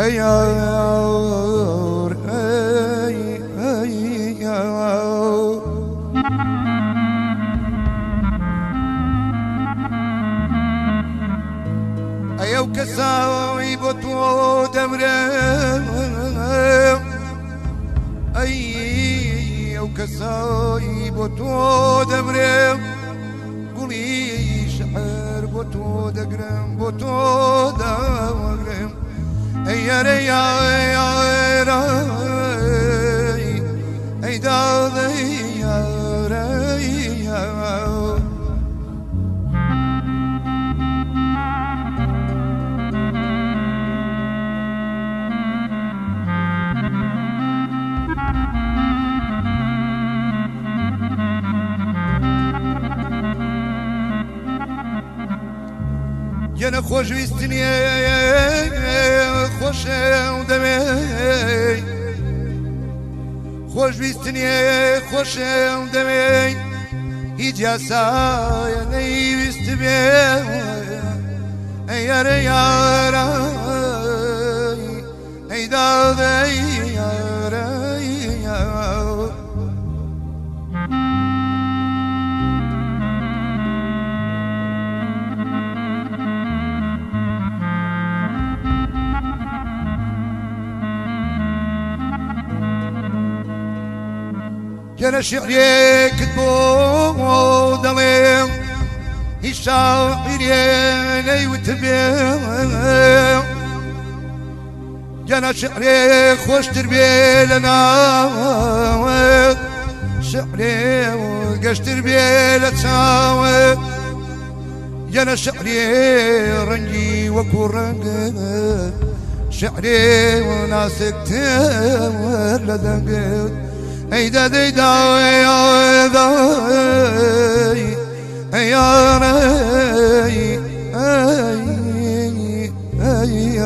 ايار أي أي أيو كساوي بطو دمرم أي أو كساوي بطو دمرم قولي شعر بطو دقرم بطو دقرم اي ري يا يا ري اي داضي يا ري يا يانا خوش ويستني خوش ودمي خوش ويستني خوش ودمي هيج يا سايا ني ويستبي يا ري كان شعري كتبو دليم الشاعري وتبيع كان شعري خوش تربي لنا؟ شعري وقش تربي لتساوي كان شعري رنجي وكو رنج شعري وناسك تمر لدنقل اي دا دي دا يا ري اي اي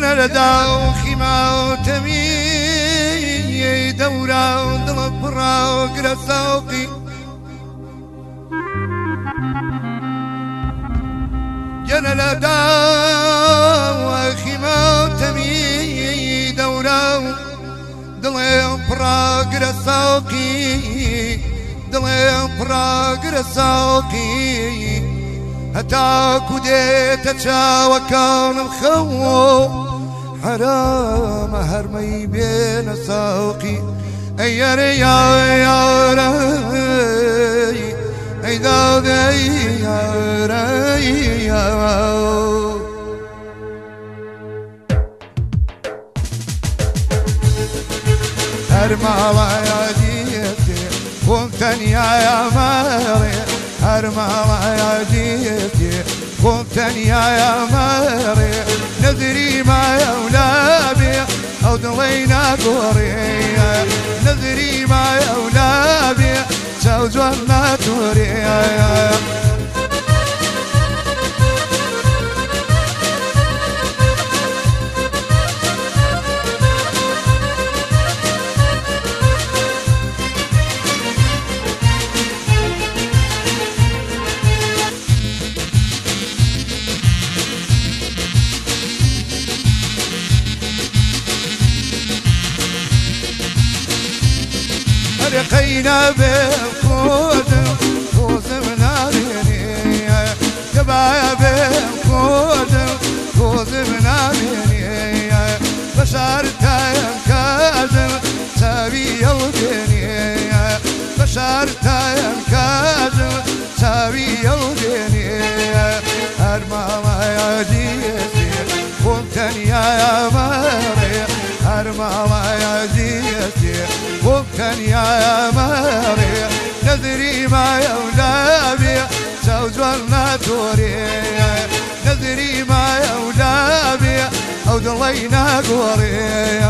يا جنى لدا وخيمة وتمي دورة وضرب برا وقرا سوقي جنى لدا وخيمة وتمي دورة ضرب برا وقرا سوقي ضرب حرام هرمي بين ساقي يا ري يا ري اي داغي يا ري يا هرمالا يا ديتي قمتني يا ماري هرمالا يا ديتي قمتني يا ماري نذري ما يا ولابي أو ضلينا قوري نذري ما يا ولابي زوج ولا توري رقينا بالقود فوز من عيني تبع بالقود فوز من عيني بشرت يا كاظم سابي الدنيا بشرت يا كاظم سابي الدنيا وكان يا ماري نذري ما يا ولابي زوج ولا توري. نذري ما يا ولابي أو ضلينا قوري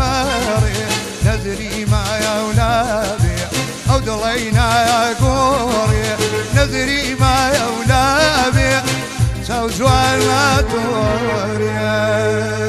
أو دڵینا گۆڕێ نەزری مایە و لابێ چاو جوان ما تۆڕێ